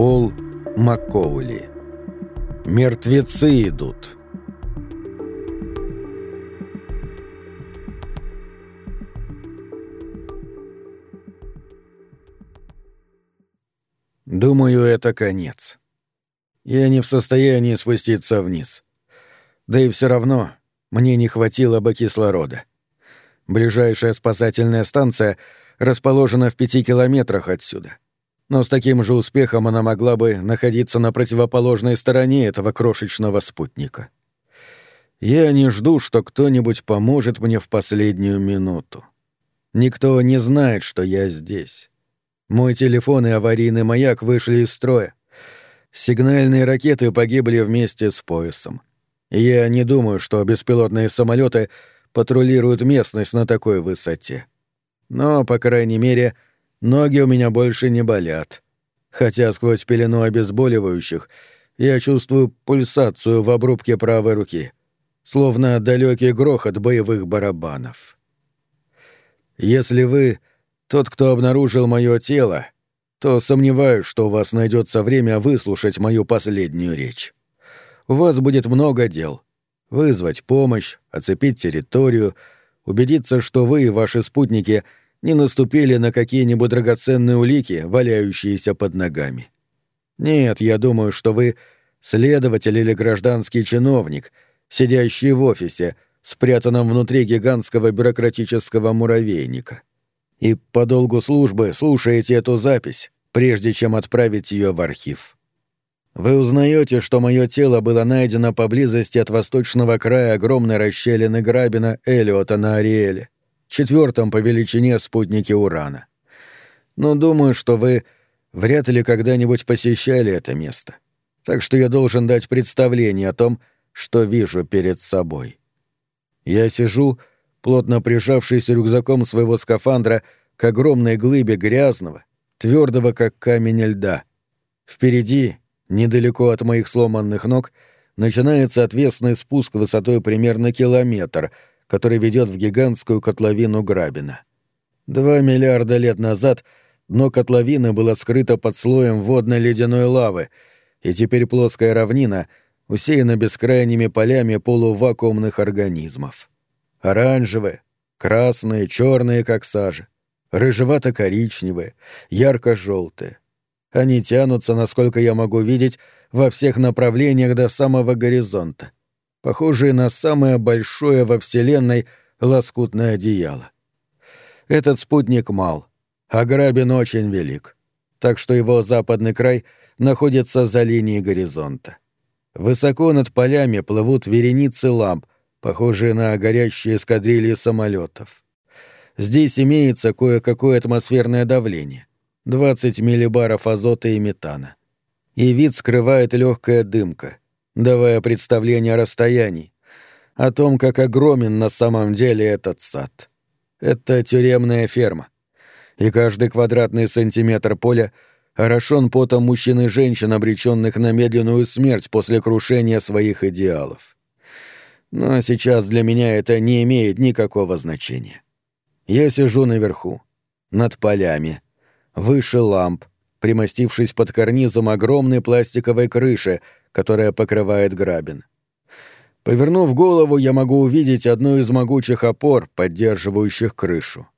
Пол Маккоули. Мертвецы идут. Думаю, это конец. Я не в состоянии спуститься вниз. Да и все равно мне не хватило бы кислорода. Ближайшая спасательная станция расположена в пяти километрах отсюда. Но с таким же успехом она могла бы находиться на противоположной стороне этого крошечного спутника. Я не жду, что кто-нибудь поможет мне в последнюю минуту. Никто не знает, что я здесь. Мой телефон и аварийный маяк вышли из строя. Сигнальные ракеты погибли вместе с поясом. Я не думаю, что беспилотные самолеты патрулируют местность на такой высоте. Но, по крайней мере, ноги у меня больше не болят. Хотя сквозь пелену обезболивающих я чувствую пульсацию в обрубке правой руки, словно далекий грохот боевых барабанов. Если вы тот, кто обнаружил мое тело, то сомневаюсь, что у вас найдется время выслушать мою последнюю речь. У вас будет много дел. Вызвать помощь, оцепить территорию, убедиться, что вы и ваши спутники — не наступили на какие-нибудь драгоценные улики, валяющиеся под ногами. Нет, я думаю, что вы следователь или гражданский чиновник, сидящий в офисе, спрятанном внутри гигантского бюрократического муравейника. И по долгу службы слушаете эту запись, прежде чем отправить ее в архив. Вы узнаете, что мое тело было найдено поблизости от восточного края огромной расщелины грабина Элиота на Ариэле — четвертом по величине спутнике Урана. Но думаю, что вы вряд ли когда-нибудь посещали это место. Так что я должен дать представление о том, что вижу перед собой. Я сижу, плотно прижавшись рюкзаком своего скафандра к огромной глыбе грязного, твердого как камень льда. Впереди, недалеко от моих сломанных ног, начинается отвесный спуск высотой примерно километр — который ведет в гигантскую котловину Грабина. Два миллиарда лет назад дно котловины было скрыто под слоем водной ледяной лавы, и теперь плоская равнина усеяна бескрайними полями полувакуумных организмов. Оранжевые, красные, черные, как сажа, рыжевато-коричневые, ярко-желтые. Они тянутся, насколько я могу видеть, во всех направлениях до самого горизонта — похожие на самое большое во Вселенной лоскутное одеяло. Этот спутник мал, а Грабин очень велик, так что его западный край находится за линией горизонта. Высоко над полями плывут вереницы ламп, похожие на горящие эскадрильи самолетов. Здесь имеется кое-какое атмосферное давление — 20 миллибаров азота и метана. И вид скрывает легкая дымка — давая представление о расстоянии, о том, как огромен на самом деле этот сад. Это тюремная ферма. И каждый квадратный сантиметр поля орошен потом мужчин и женщин, обреченных на медленную смерть после крушения своих идеалов. Но сейчас для меня это не имеет никакого значения. Я сижу наверху, над полями, выше ламп, примостившись под карнизом огромной пластиковой крыши, которая покрывает грабин. Повернув голову, я могу увидеть одну из могучих опор, поддерживающих крышу.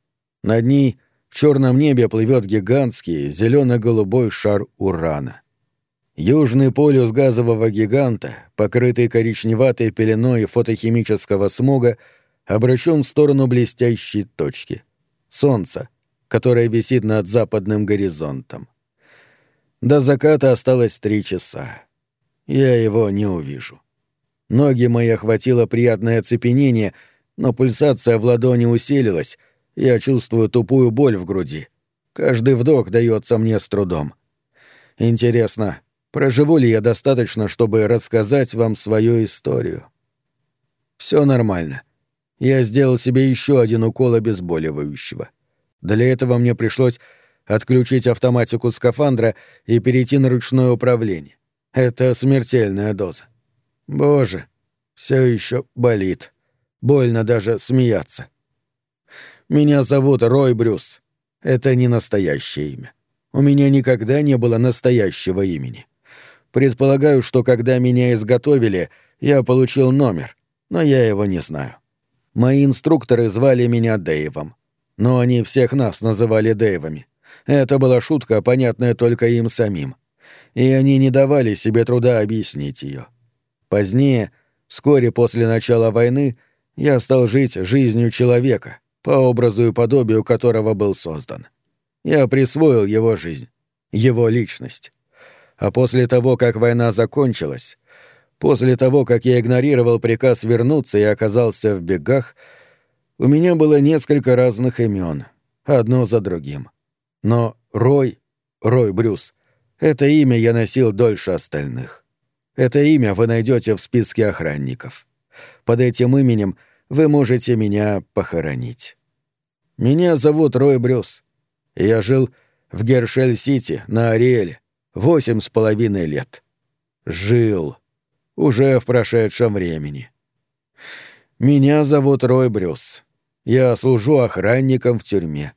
Над ней в черном небе плывет гигантский зелено-голубой шар урана. Южный полюс газового гиганта, покрытый коричневатой пеленой фотохимического смога, обращен в сторону блестящей точки — Солнца, которое висит над западным горизонтом. До заката осталось три часа я его не увижу. Ноги мои охватило приятное оцепенение, но пульсация в ладони усилилась, я чувствую тупую боль в груди. Каждый вдох дается мне с трудом. Интересно, проживу ли я достаточно, чтобы рассказать вам свою историю? Все нормально. Я сделал себе еще один укол обезболивающего. Для этого мне пришлось отключить автоматику скафандра и перейти на ручное управление. Это смертельная доза. Боже, все еще болит. Больно даже смеяться. Меня зовут Рой Брюс. Это не настоящее имя. У меня никогда не было настоящего имени. Предполагаю, что когда меня изготовили, я получил номер, но я его не знаю. Мои инструкторы звали меня Дэйвом. Но они всех нас называли Дэйвами. Это была шутка, понятная только им самим. И они не давали себе труда объяснить ее. Позднее, вскоре после начала войны, я стал жить жизнью человека, по образу и подобию которого был создан. Я присвоил его жизнь, его личность. А после того, как война закончилась, после того, как я игнорировал приказ вернуться и оказался в бегах, у меня было несколько разных имен, одно за другим. Но Рой, Рой Брюс, это имя я носил дольше остальных. Это имя вы найдете в списке охранников. Под этим именем вы можете меня похоронить. Меня зовут Рой Брюс. Я жил в Гершель-Сити на Ариэле восемь с половиной лет. Жил. Уже в прошедшем времени. Меня зовут Рой Брюс. Я служу охранником в тюрьме.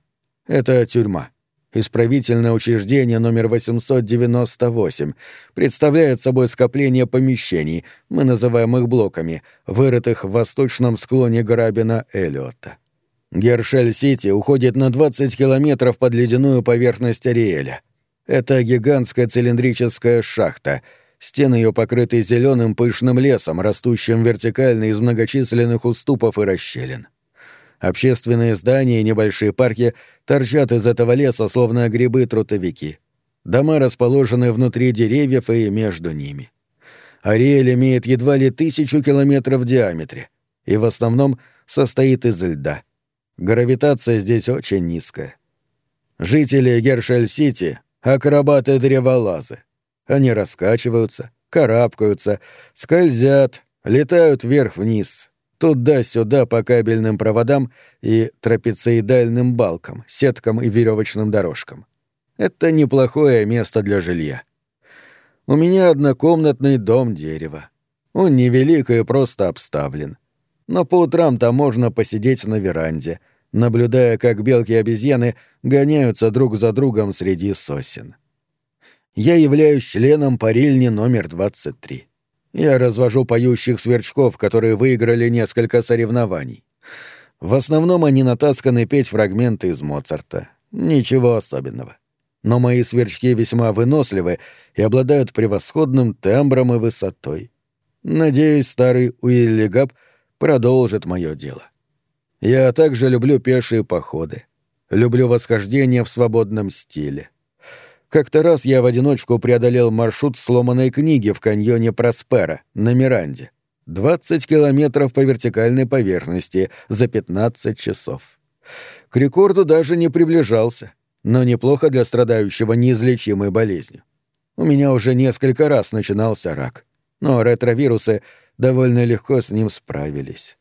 Это тюрьма. Исправительное учреждение номер 898 представляет собой скопление помещений, мы называем их блоками, вырытых в восточном склоне Грабина Эллиота. Гершель-Сити уходит на 20 километров под ледяную поверхность Ариэля. Это гигантская цилиндрическая шахта. Стены ее покрыты зеленым пышным лесом, растущим вертикально из многочисленных уступов и расщелин. Общественные здания и небольшие парки торчат из этого леса, словно грибы-трутовики. Дома расположены внутри деревьев и между ними. Ариэль имеет едва ли тысячу километров в диаметре и в основном состоит из льда — Гравитация здесь очень низкая. Жители Гершель-Сити — акробаты-древолазы. Они раскачиваются, карабкаются, скользят, летают вверх-вниз, туда-сюда по кабельным проводам и трапециидальным балкам, сеткам и веревочным дорожкам. Это неплохое место для жилья. У меня однокомнатный дом дерева. Он невелик и просто обставлен — но по утрам там можно посидеть на веранде, наблюдая, как белки-обезьяны гоняются друг за другом среди сосен. Я являюсь членом парильни номер 23. Я развожу поющих сверчков, которые выиграли несколько соревнований. В основном они натасканы петь фрагменты из Моцарта. Ничего особенного. Но мои сверчки весьма выносливы и обладают превосходным тембром и высотой. Надеюсь, старый Уилли Габ — продолжит мое дело. Я также люблю пешие походы. Люблю восхождение в свободном стиле. Как-то раз я в одиночку преодолел маршрут сломанной книги в каньоне Проспера на Миранде. 20 километров по вертикальной поверхности за 15 часов. К рекорду даже не приближался, но неплохо для страдающего неизлечимой болезнью. У меня уже несколько раз начинался рак, но ретровирусы — довольно легко с ним справились.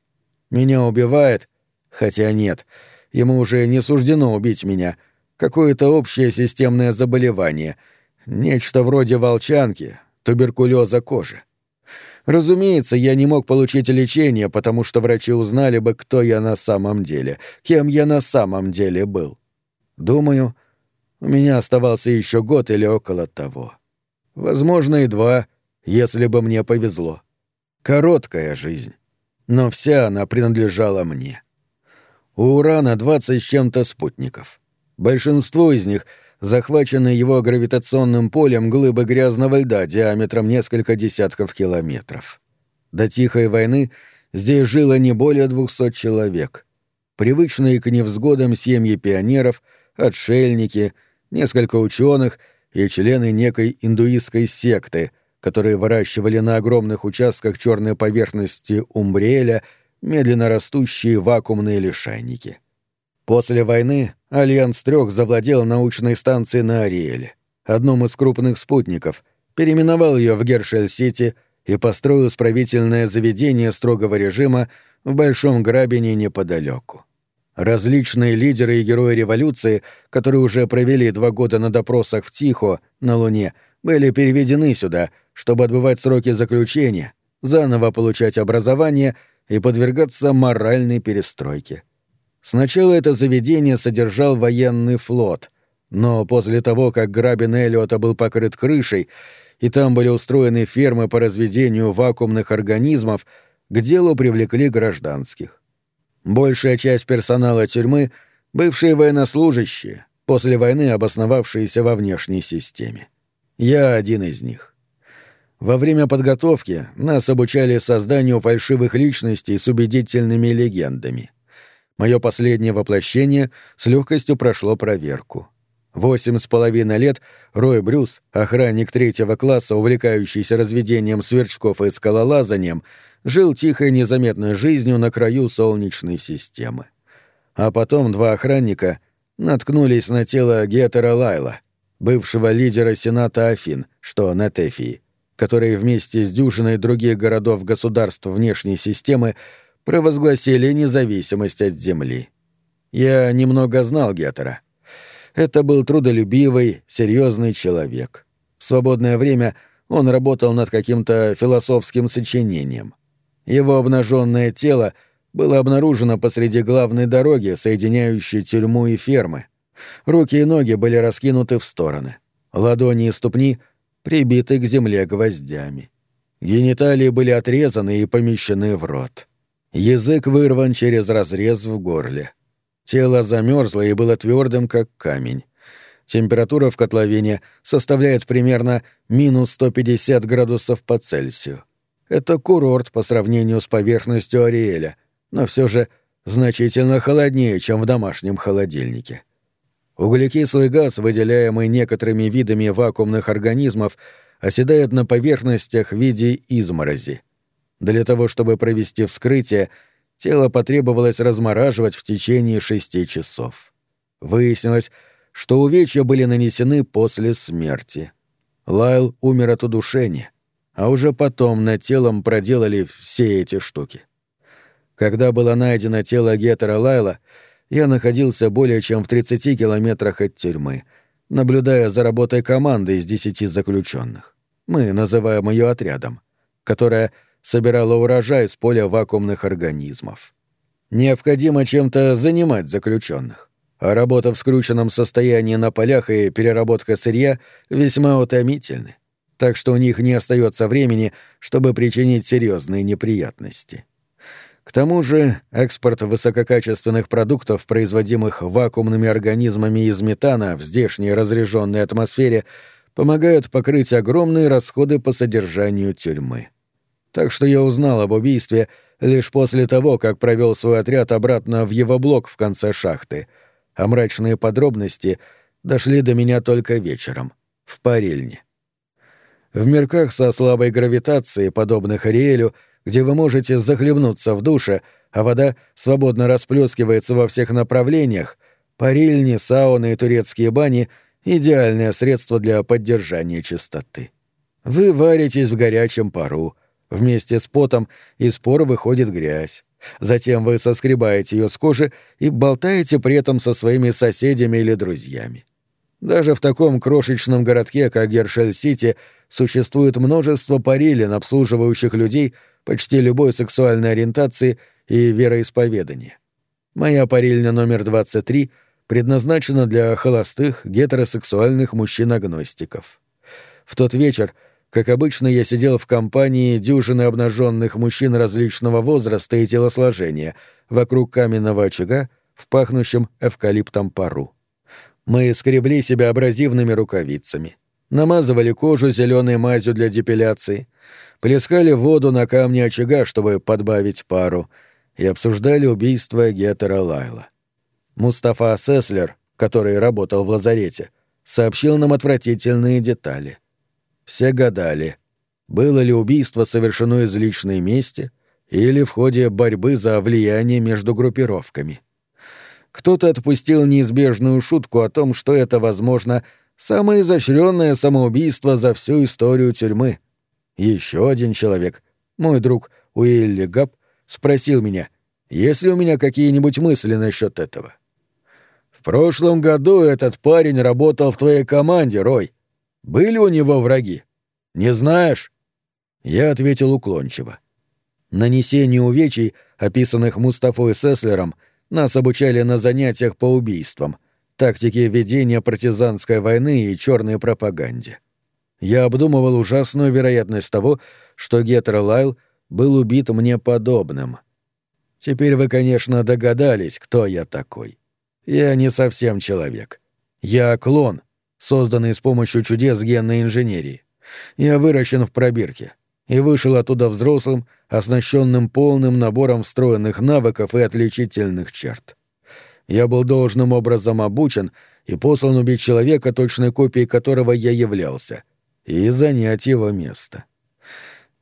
Меня убивает, хотя нет, ему уже не суждено убить меня, какое-то общее системное заболевание, нечто вроде волчанки, туберкулеза кожи. Разумеется, я не мог получить лечение, потому что врачи узнали бы, кто я на самом деле, кем я на самом деле был. Думаю, у меня оставался еще год или около того. Возможно, и два, если бы мне повезло. Короткая жизнь. Но вся она принадлежала мне. У Урана двадцать с чем-то спутников. Большинство из них захвачены его гравитационным полем глыбы грязного льда диаметром несколько десятков километров. До Тихой войны здесь жило не более двухсот человек. Привычные к невзгодам семьи пионеров, отшельники, несколько ученых и члены некой индуистской секты — которые выращивали на огромных участках черной поверхности Умбриэля медленно растущие вакуумные лишайники. После войны Альянс трех завладел научной станцией на Ариэле, одном из крупных спутников, переименовал ее в Гершель-Сити и построил исправительное заведение строгого режима в Большом Грабине неподалеку. Различные лидеры и герои революции, которые уже провели два года на допросах в Тихо, на Луне, были переведены сюда — чтобы отбывать сроки заключения, заново получать образование и подвергаться моральной перестройке. Сначала это заведение содержал военный флот, Но после того, как грабин Эллиота был покрыт крышей, и там были устроены фермы по разведению вакуумных организмов, к делу привлекли гражданских. Большая часть персонала тюрьмы — бывшие военнослужащие, после войны обосновавшиеся во внешней системе. Я один из них. Во время подготовки нас обучали созданию фальшивых личностей с убедительными легендами. Мое последнее воплощение с легкостью прошло проверку. Восемь с половиной лет Рой Брюс, охранник третьего класса, увлекающийся разведением сверчков и скалолазанием, жил тихой незаметной жизнью на краю Солнечной системы. А потом два охранника наткнулись на тело Гетера Лайла, бывшего лидера Сената Афин, что на Тефии, который вместе с дюжиной других городов-государств внешней системы провозгласили независимость от Земли. Я немного знал Гетера. Это был трудолюбивый, серьезный человек. В свободное время он работал над каким-то философским сочинением. Его обнаженное тело было обнаружено посреди главной дороги, соединяющей тюрьму и фермы. Руки и ноги были раскинуты в стороны. Ладони и ступни прибиты к земле гвоздями. Гениталии были отрезаны и помещены в рот. Язык вырван через разрез в горле. Тело замерзло и было твердым, как камень. Температура в котловине составляет примерно минус 150 градусов по Цельсию. Это курорт по сравнению с поверхностью Ариэля, но все же значительно холоднее, чем в домашнем холодильнике. Углекислый газ, выделяемый некоторыми видами вакуумных организмов, оседает на поверхностях в виде изморози. Для того, чтобы провести вскрытие, тело потребовалось размораживать в течение шести часов. Выяснилось, что увечья были нанесены после смерти. Лайл умер от удушения, а уже потом над телом проделали все эти штуки. Когда было найдено тело Гетера Лайла, я находился более чем в 30 километрах от тюрьмы, наблюдая за работой команды из десяти заключенных. Мы называем ее отрядом, которая собирала урожай с поля вакуумных организмов. Необходимо чем-то занимать заключенных, а работа в скрученном состоянии на полях и переработка сырья весьма утомительны, так что у них не остается времени, чтобы причинить серьезные неприятности. К тому же экспорт высококачественных продуктов, производимых вакуумными организмами из метана в здешней разреженной атмосфере, помогает покрыть огромные расходы по содержанию тюрьмы так что я узнал об убийстве лишь после того, как провел свой отряд обратно в его блок в конце шахты, а мрачные подробности дошли до меня только вечером, в парильне. В мирках со слабой гравитацией, подобных Ариэлю, где вы можете захлебнуться в душе, а вода свободно расплескивается во всех направлениях, парильни, сауны и турецкие бани — идеальное средство для поддержания чистоты. Вы варитесь в горячем пару — Вместе с потом из пор выходит грязь. Затем вы соскребаете ее с кожи и болтаете при этом со своими соседями или друзьями. Даже в таком крошечном городке, как Гершель-Сити, существует множество парилен, обслуживающих людей почти любой сексуальной ориентации и вероисповедания. Моя парильня номер 23 предназначена для холостых гетеросексуальных мужчин-агностиков. В тот вечер как обычно, я сидел в компании дюжины обнаженных мужчин различного возраста и телосложения вокруг каменного очага в пахнущем эвкалиптом пару. Мы скребли себя абразивными рукавицами, намазывали кожу зеленой мазью для депиляции, плескали воду на камни очага, чтобы подбавить пару, и обсуждали убийство Гетера Лайла. Мустафа Сеслер, который работал в лазарете, сообщил нам отвратительные детали — все гадали, было ли убийство совершено из личной мести или в ходе борьбы за влияние между группировками. Кто-то отпустил неизбежную шутку о том, что это, возможно, самое изощренное самоубийство за всю историю тюрьмы. Еще один человек, мой друг Уилли Габ, спросил меня, есть ли у меня какие-нибудь мысли насчет этого. В прошлом году этот парень работал в твоей команде, Рой, были у него враги? Не знаешь? Я ответил уклончиво. Нанесению увечий, описанных Мустафой Сеслером, нас обучали на занятиях по убийствам, тактике ведения партизанской войны и черной пропаганде. Я обдумывал ужасную вероятность того, что Гетер Лайл был убит мне подобным. Теперь вы, конечно, догадались, кто я такой. Я не совсем человек. Я клон, созданный с помощью чудес генной инженерии. Я выращен в пробирке и вышел оттуда взрослым, оснащенным полным набором встроенных навыков и отличительных черт. Я был должным образом обучен и послан убить человека, точной копией которого я являлся, и занять его место.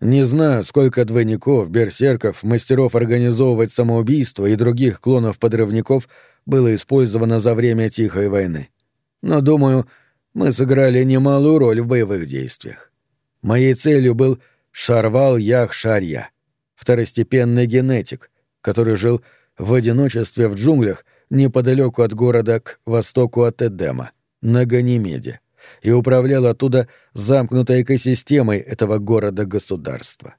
Не знаю, сколько двойников, берсерков, мастеров организовывать самоубийство и других клонов-подрывников было использовано за время Тихой войны. Но, думаю, мы сыграли немалую роль в боевых действиях. Моей целью был Шарвал Ях Шарья, второстепенный генетик, который жил в одиночестве в джунглях неподалеку от города к востоку от Эдема, на Ганимеде, и управлял оттуда замкнутой экосистемой этого города-государства.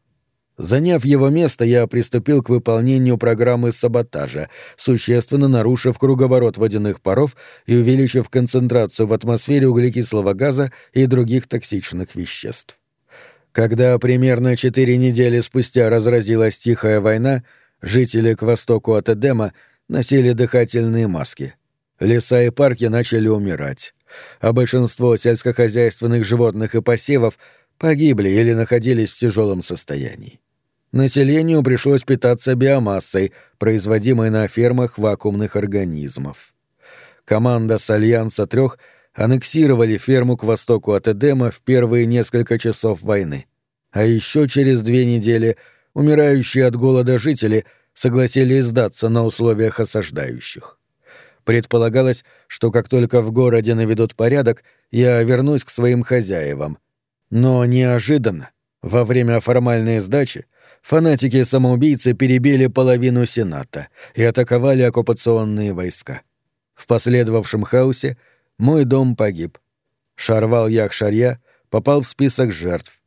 Заняв его место, я приступил к выполнению программы саботажа, существенно нарушив круговорот водяных паров и увеличив концентрацию в атмосфере углекислого газа и других токсичных веществ. Когда примерно четыре недели спустя разразилась тихая война, жители к востоку от Эдема носили дыхательные маски. Леса и парки начали умирать, а большинство сельскохозяйственных животных и посевов погибли или находились в тяжелом состоянии. Населению пришлось питаться биомассой, производимой на фермах вакуумных организмов. Команда с Альянса трех аннексировали ферму к востоку от Эдема в первые несколько часов войны. А еще через две недели умирающие от голода жители согласились сдаться на условиях осаждающих. Предполагалось, что как только в городе наведут порядок, я вернусь к своим хозяевам. Но неожиданно, во время формальной сдачи, фанатики-самоубийцы перебили половину Сената и атаковали оккупационные войска. В последовавшем хаосе мой дом погиб. Шарвал Яхшарья попал в список жертв,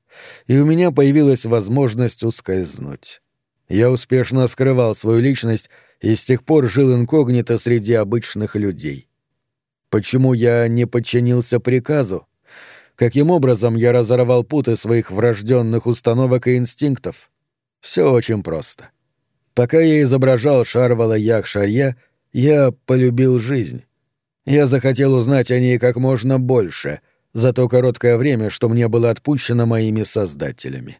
и у меня появилась возможность ускользнуть. Я успешно скрывал свою личность и с тех пор жил инкогнито среди обычных людей. Почему я не подчинился приказу? Каким образом я разорвал путы своих врожденных установок и инстинктов? Все очень просто. Пока я изображал Шарвала Ях-Шарья, я полюбил жизнь. Я захотел узнать о ней как можно больше за то короткое время, что мне было отпущено моими создателями.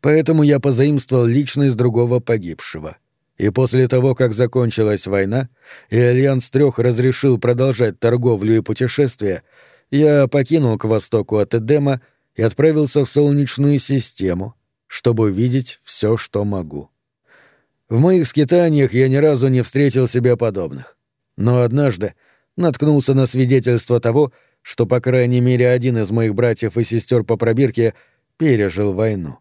Поэтому я позаимствовал личность другого погибшего. И после того, как закончилась война, и Альянс Трех разрешил продолжать торговлю и путешествия, я покинул к востоку от Эдема и отправился в Солнечную систему, чтобы увидеть все, что могу. В моих скитаниях я ни разу не встретил себе подобных. Но однажды наткнулся на свидетельство того, что, по крайней мере, один из моих братьев и сестер по пробирке пережил войну.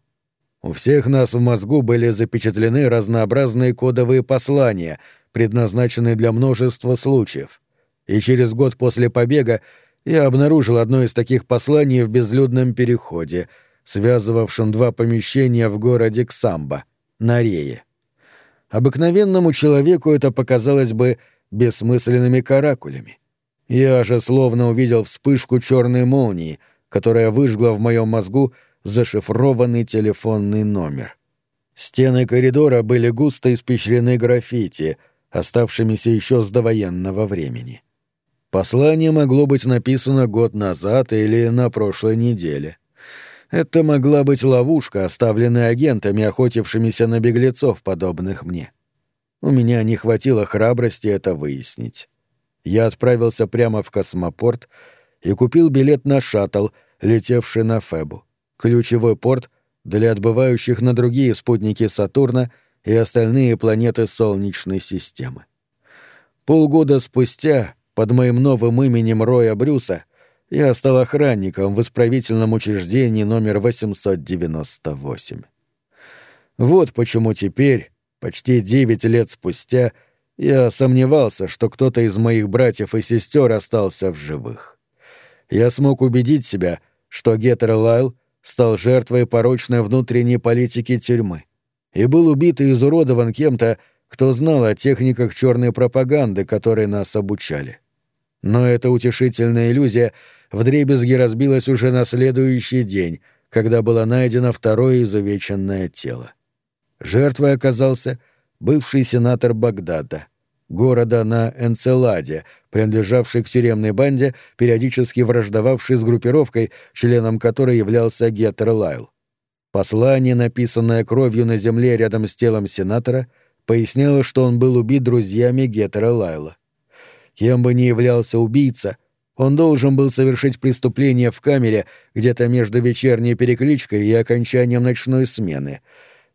У всех нас в мозгу были запечатлены разнообразные кодовые послания, предназначенные для множества случаев. И через год после побега я обнаружил одно из таких посланий в безлюдном переходе, связывавшем два помещения в городе Ксамба, на Рее. Обыкновенному человеку это показалось бы бессмысленными каракулями. Я же словно увидел вспышку черной молнии, которая выжгла в моем мозгу зашифрованный телефонный номер. Стены коридора были густо испещрены граффити, оставшимися еще с довоенного времени. Послание могло быть написано год назад или на прошлой неделе. Это могла быть ловушка, оставленная агентами, охотившимися на беглецов, подобных мне. У меня не хватило храбрости это выяснить. Я отправился прямо в космопорт и купил билет на шаттл, летевший на Фебу ключевой порт для отбывающих на другие спутники Сатурна и остальные планеты Солнечной системы. Полгода спустя, под моим новым именем Роя Брюса, я стал охранником в исправительном учреждении номер 898. Вот почему теперь, почти девять лет спустя, я сомневался, что кто-то из моих братьев и сестер остался в живых. Я смог убедить себя, что Гетер Лайл стал жертвой порочной внутренней политики тюрьмы и был убит и изуродован кем-то, кто знал о техниках черной пропаганды, которые нас обучали. Но эта утешительная иллюзия вдребезги разбилась уже на следующий день, когда было найдено второе изувеченное тело. Жертвой оказался бывший сенатор Багдада, города на Энцеладе, принадлежавший к тюремной банде, периодически враждовавший с группировкой, членом которой являлся Геттер Лайл. Послание, написанное кровью на земле рядом с телом сенатора, поясняло, что он был убит друзьями Геттера Лайла. Кем бы ни являлся убийца, он должен был совершить преступление в камере где-то между вечерней перекличкой и окончанием ночной смены,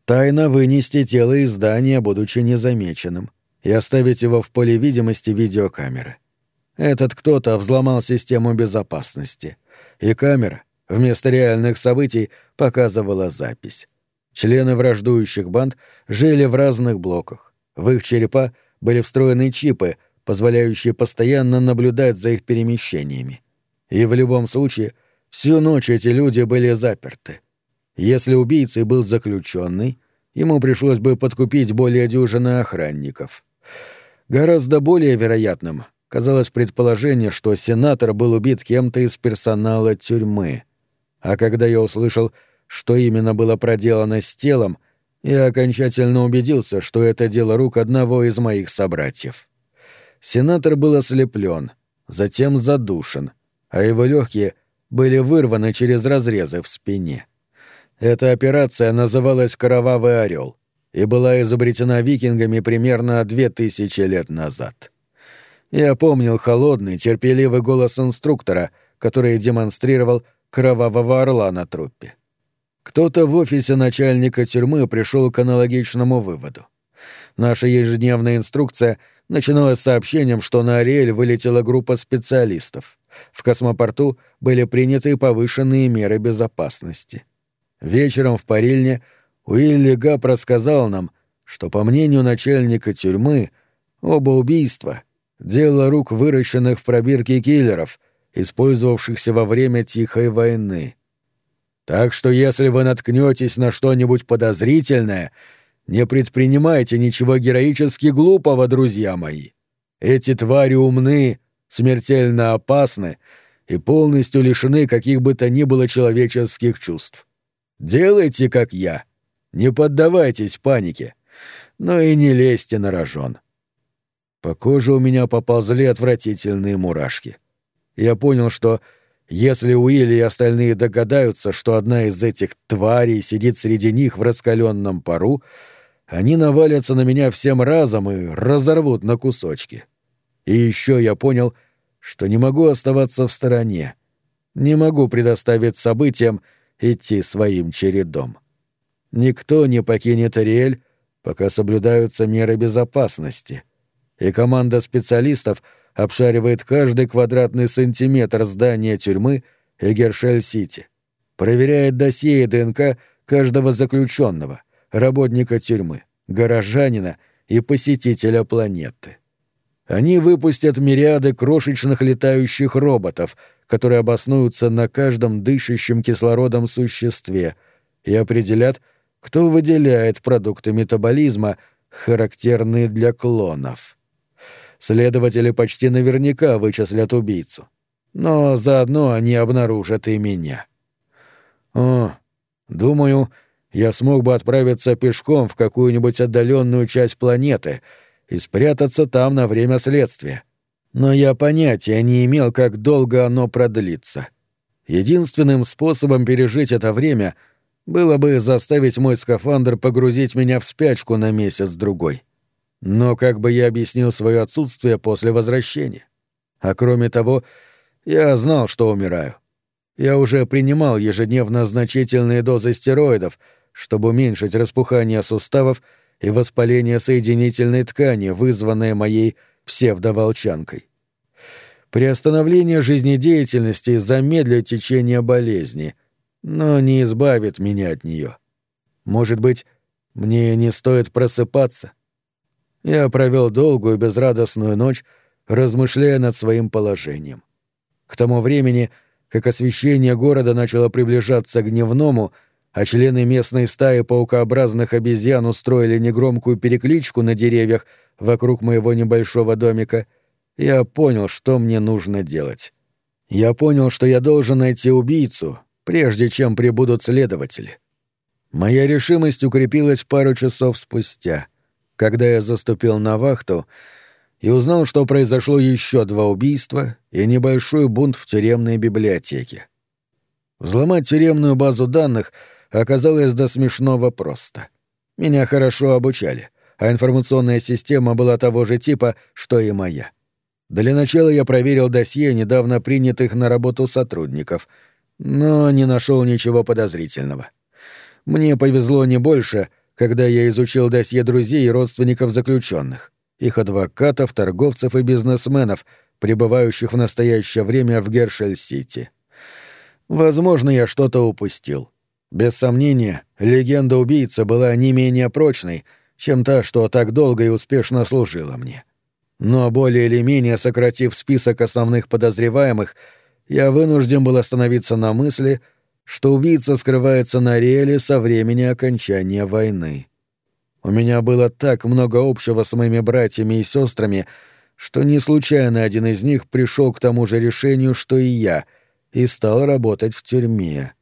тайно вынести тело из здания, будучи незамеченным, и оставить его в поле видимости видеокамеры. Этот кто-то взломал систему безопасности, и камера, вместо реальных событий, показывала запись. Члены враждующих банд жили в разных блоках. В их черепа были встроены чипы — позволяющие постоянно наблюдать за их перемещениями. И в любом случае, всю ночь эти люди были заперты. Если убийцей был заключенный, ему пришлось бы подкупить более дюжины охранников. Гораздо более вероятным казалось предположение, что сенатор был убит кем-то из персонала тюрьмы. А когда я услышал, что именно было проделано с телом, я окончательно убедился, что это дело рук одного из моих собратьев. Сенатор был ослеплен, затем задушен, а его легкие были вырваны через разрезы в спине. Эта операция называлась «Кровавый орел» и была изобретена викингами примерно две тысячи лет назад. Я помнил холодный, терпеливый голос инструктора, который демонстрировал кровавого орла на труппе. Кто-то в офисе начальника тюрьмы пришел к аналогичному выводу. Наша ежедневная инструкция — начиналось сообщением, что на Ариэль вылетела группа специалистов. В космопорту были приняты повышенные меры безопасности. Вечером в парильне Уилли Гап рассказал нам, что, по мнению начальника тюрьмы, оба убийства — дело рук выращенных в пробирке киллеров, использовавшихся во время Тихой войны. Так что если вы наткнетесь на что-нибудь подозрительное — не предпринимайте ничего героически глупого, друзья мои. Эти твари умны, смертельно опасны и полностью лишены каких бы то ни было человеческих чувств. Делайте, как я. Не поддавайтесь панике, но и не лезьте на рожон. По коже у меня поползли отвратительные мурашки. Я понял, что если Уилли и остальные догадаются, что одна из этих тварей сидит среди них в раскаленном пару, они навалятся на меня всем разом и разорвут на кусочки. И еще я понял, что не могу оставаться в стороне, не могу предоставить событиям идти своим чередом. Никто не покинет Ариэль, пока соблюдаются меры безопасности, и команда специалистов обшаривает каждый квадратный сантиметр здания тюрьмы и Гершель-Сити, проверяет досье ДНК каждого заключенного — работника тюрьмы, горожанина и посетителя планеты. Они выпустят мириады крошечных летающих роботов, которые обоснуются на каждом дышащем кислородом существе и определят, кто выделяет продукты метаболизма, характерные для клонов. Следователи почти наверняка вычислят убийцу. Но заодно они обнаружат и меня. О, думаю, я смог бы отправиться пешком в какую-нибудь отдаленную часть планеты и спрятаться там на время следствия. Но я понятия не имел, как долго оно продлится. Единственным способом пережить это время было бы заставить мой скафандр погрузить меня в спячку на месяц-другой. Но как бы я объяснил свое отсутствие после возвращения? А кроме того, я знал, что умираю. Я уже принимал ежедневно значительные дозы стероидов — чтобы уменьшить распухание суставов и воспаление соединительной ткани, вызванное моей псевдоволчанкой. Приостановление жизнедеятельности замедлит течение болезни, но не избавит меня от нее. Может быть, мне не стоит просыпаться? Я провел долгую безрадостную ночь, размышляя над своим положением. К тому времени, как освещение города начало приближаться к дневному, — а члены местной стаи паукообразных обезьян устроили негромкую перекличку на деревьях вокруг моего небольшого домика, я понял, что мне нужно делать. Я понял, что я должен найти убийцу, прежде чем прибудут следователи. Моя решимость укрепилась пару часов спустя, когда я заступил на вахту и узнал, что произошло еще два убийства и небольшой бунт в тюремной библиотеке. Взломать тюремную базу данных оказалось до смешного просто. Меня хорошо обучали, а информационная система была того же типа, что и моя. Для начала я проверил досье недавно принятых на работу сотрудников, но не нашел ничего подозрительного. Мне повезло не больше, когда я изучил досье друзей и родственников заключенных, их адвокатов, торговцев и бизнесменов, пребывающих в настоящее время в Гершель-Сити. Возможно, я что-то упустил. Без сомнения, легенда убийцы была не менее прочной, чем та, что так долго и успешно служила мне. Но более или менее сократив список основных подозреваемых, я вынужден был остановиться на мысли, что убийца скрывается на Риэле со времени окончания войны. У меня было так много общего с моими братьями и сестрами, что не случайно один из них пришел к тому же решению, что и я, и стал работать в тюрьме.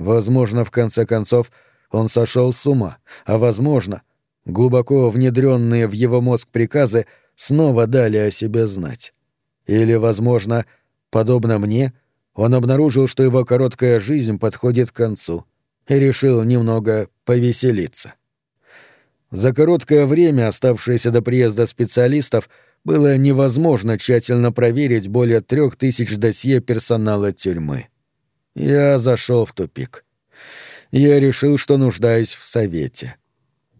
Возможно, в конце концов, он сошел с ума, а возможно, глубоко внедренные в его мозг приказы — снова дали о себе знать. Или, возможно, подобно мне, он обнаружил, что его короткая жизнь подходит к концу, и решил немного повеселиться. За короткое время, оставшееся до приезда специалистов, было невозможно тщательно проверить более трех тысяч досье персонала тюрьмы. Я зашел в тупик. Я решил, что нуждаюсь в совете.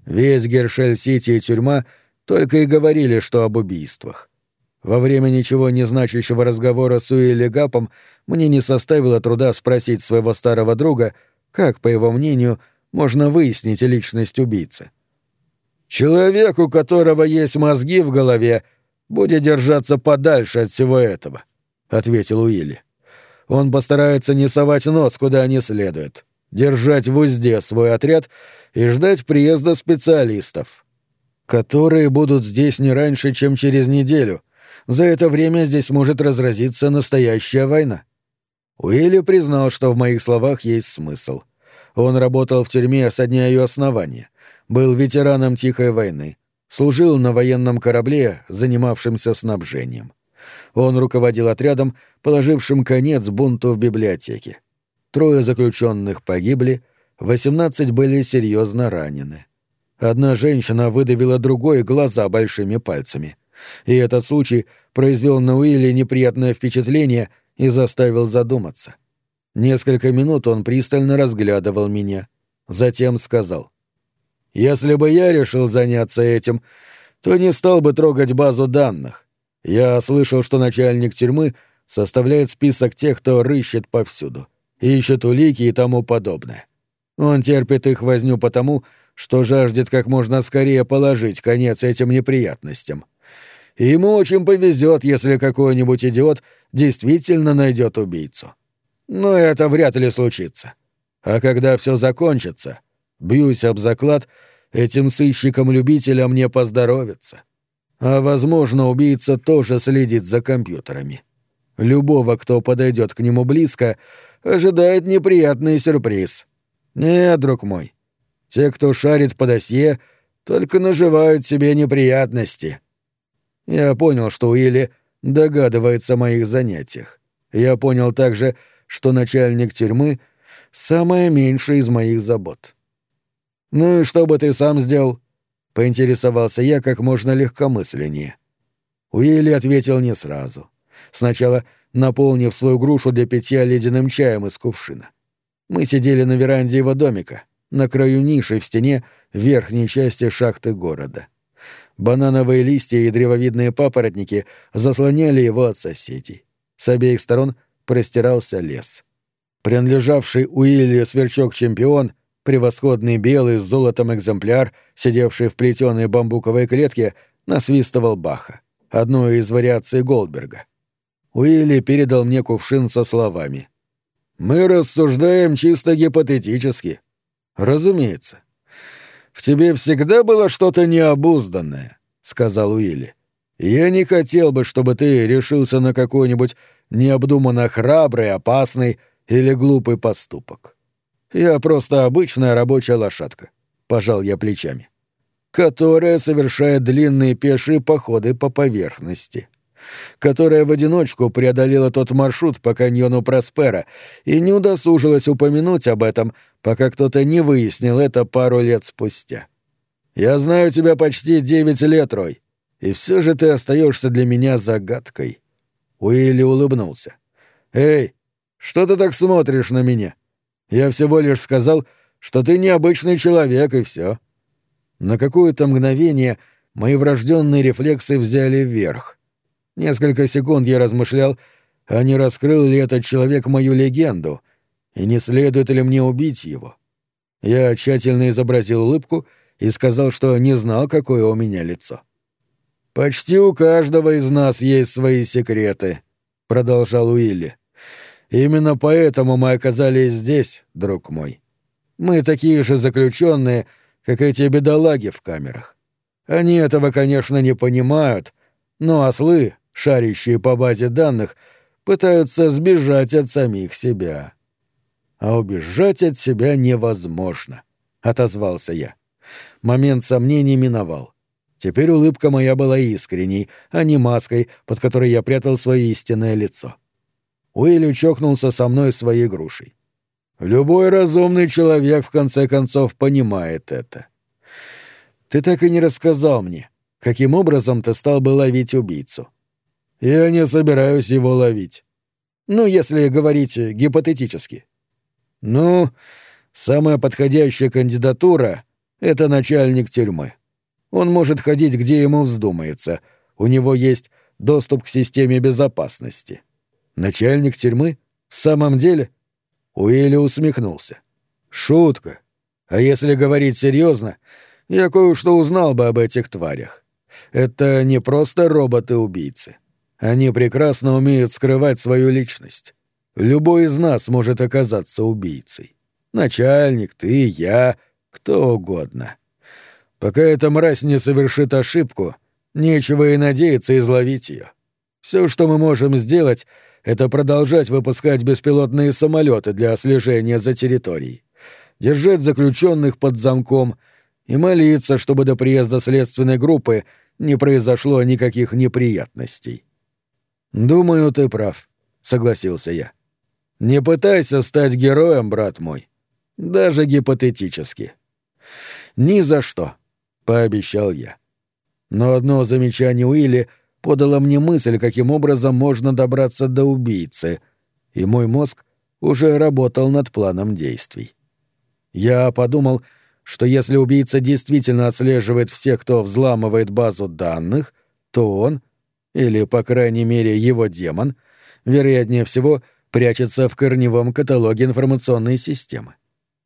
Весь Гершель-Сити и тюрьма — только и говорили, что об убийствах. Во время ничего не значащего разговора с Уилли Гапом мне не составило труда спросить своего старого друга, как, по его мнению, можно выяснить личность убийцы. «Человек, у которого есть мозги в голове, будет держаться подальше от всего этого», — ответил Уилли. «Он постарается не совать нос куда не следует, держать в узде свой отряд и ждать приезда специалистов которые будут здесь не раньше, чем через неделю. За это время здесь может разразиться настоящая война. Уилли признал, что в моих словах есть смысл. Он работал в тюрьме со дня ее основания, был ветераном Тихой войны, служил на военном корабле, занимавшемся снабжением. Он руководил отрядом, положившим конец бунту в библиотеке. Трое заключенных погибли, восемнадцать были серьезно ранены. Одна женщина выдавила другой глаза большими пальцами. И этот случай произвел на Уилли неприятное впечатление и заставил задуматься. Несколько минут он пристально разглядывал меня. Затем сказал. «Если бы я решил заняться этим, то не стал бы трогать базу данных. Я слышал, что начальник тюрьмы составляет список тех, кто рыщет повсюду, ищет улики и тому подобное. Он терпит их возню потому, что жаждет как можно скорее положить конец этим неприятностям. И ему очень повезет, если какой-нибудь идиот действительно найдет убийцу. Но это вряд ли случится. А когда все закончится, бьюсь об заклад, этим сыщикам-любителям не поздоровится. А, возможно, убийца тоже следит за компьютерами. Любого, кто подойдет к нему близко, ожидает неприятный сюрприз. Нет, друг мой, те, кто шарит по досье, только наживают себе неприятности. Я понял, что Уилли догадывается о моих занятиях. Я понял также, что начальник тюрьмы — самое меньшее из моих забот. «Ну и что бы ты сам сделал?» — поинтересовался я как можно легкомысленнее. Уилли ответил не сразу. Сначала наполнив свою грушу для питья ледяным чаем из кувшина. Мы сидели на веранде его домика — на краю ниши в стене верхней части шахты города. Банановые листья и древовидные папоротники заслоняли его от соседей. С обеих сторон простирался лес. Принадлежавший Уилле сверчок-чемпион, превосходный белый с золотом экземпляр, сидевший в плетеной бамбуковой клетке, насвистывал Баха, одну из вариаций Голдберга. Уилли передал мне кувшин со словами. «Мы рассуждаем чисто гипотетически. «Разумеется. В тебе всегда было что-то необузданное», — сказал Уилли. Я не хотел бы, чтобы ты решился на какой-нибудь необдуманно храбрый, опасный или глупый поступок. Я просто обычная рабочая лошадка, пожал я плечами, которая совершает длинные пешие походы по поверхности которая в одиночку преодолела тот маршрут по каньону Проспера и не удосужилась упомянуть об этом, пока кто-то не выяснил это пару лет спустя. Я знаю тебя почти девять лет, Рой, и все же ты остаешься для меня загадкой. Уилли улыбнулся. Эй, что ты так смотришь на меня? Я всего лишь сказал, что ты необычный человек, и все. На какое-то мгновение мои врожденные рефлексы взяли вверх. Несколько секунд я размышлял, а не раскрыл ли этот человек мою легенду, и не следует ли мне убить его. Я тщательно изобразил улыбку и сказал, что не знал, какое у меня лицо. «Почти у каждого из нас есть свои секреты», — продолжал Уилли. «Именно поэтому мы оказались здесь, друг мой. Мы такие же заключенные, как эти бедолаги в камерах. Они этого, конечно, не понимают, но ослы, шарящие по базе данных, пытаются сбежать от самих себя. А убежать от себя невозможно, — отозвался я. Момент сомнений миновал. Теперь улыбка моя была искренней, а не маской, под которой я прятал свое истинное лицо. Уилли чокнулся со мной своей грушей. Любой разумный человек, в конце концов, понимает это. Ты так и не рассказал мне, каким образом ты стал бы ловить убийцу. Я не собираюсь его ловить. Ну, если говорить гипотетически. Ну, самая подходящая кандидатура — это начальник тюрьмы. Он может ходить, где ему вздумается. У него есть доступ к системе безопасности. Начальник тюрьмы? В самом деле? Уилли усмехнулся. Шутка. А если говорить серьезно, я кое-что узнал бы об этих тварях. Это не просто роботы-убийцы. Они прекрасно умеют скрывать свою личность. Любой из нас может оказаться убийцей. Начальник, ты, я, кто угодно. Пока эта мразь не совершит ошибку, нечего и надеяться изловить ее. Все, что мы можем сделать, это продолжать выпускать беспилотные самолеты для слежения за территорией, держать заключенных под замком и молиться, чтобы до приезда следственной группы не произошло никаких неприятностей. «Думаю, ты прав», — согласился я. «Не пытайся стать героем, брат мой. Даже гипотетически». «Ни за что», пообещал я. Но одно замечание Уилли подало мне мысль, каким образом можно добраться до убийцы, и мой мозг уже работал над планом действий. Я подумал, что если убийца действительно отслеживает всех, кто взламывает базу данных, то он, или, по крайней мере, его демон, вероятнее всего, прячется в корневом каталоге информационной системы.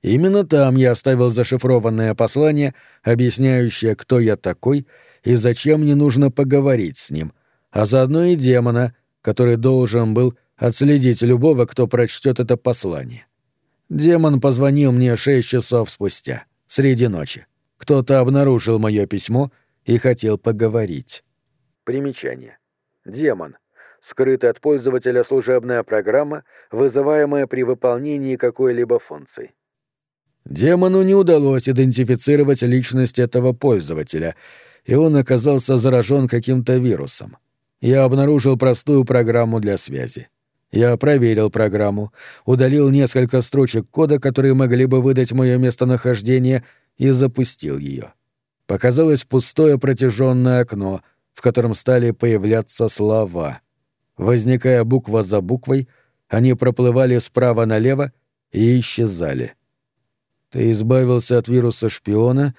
Именно там я оставил зашифрованное послание, объясняющее, кто я такой и зачем мне нужно поговорить с ним, а заодно и демона, который должен был отследить любого, кто прочтет это послание. Демон позвонил мне шесть часов спустя, среди ночи. Кто-то обнаружил мое письмо и хотел поговорить. Примечание. Демон. Скрытая от пользователя служебная программа, вызываемая при выполнении какой-либо функции. Демону не удалось идентифицировать личность этого пользователя, и он оказался заражен каким-то вирусом. Я обнаружил простую программу для связи. Я проверил программу, удалил несколько строчек кода, которые могли бы выдать мое местонахождение, и запустил ее. Показалось пустое протяженное окно, в котором стали появляться слова. Возникая буква за буквой, они проплывали справа налево и исчезали. — ты избавился от вируса шпиона.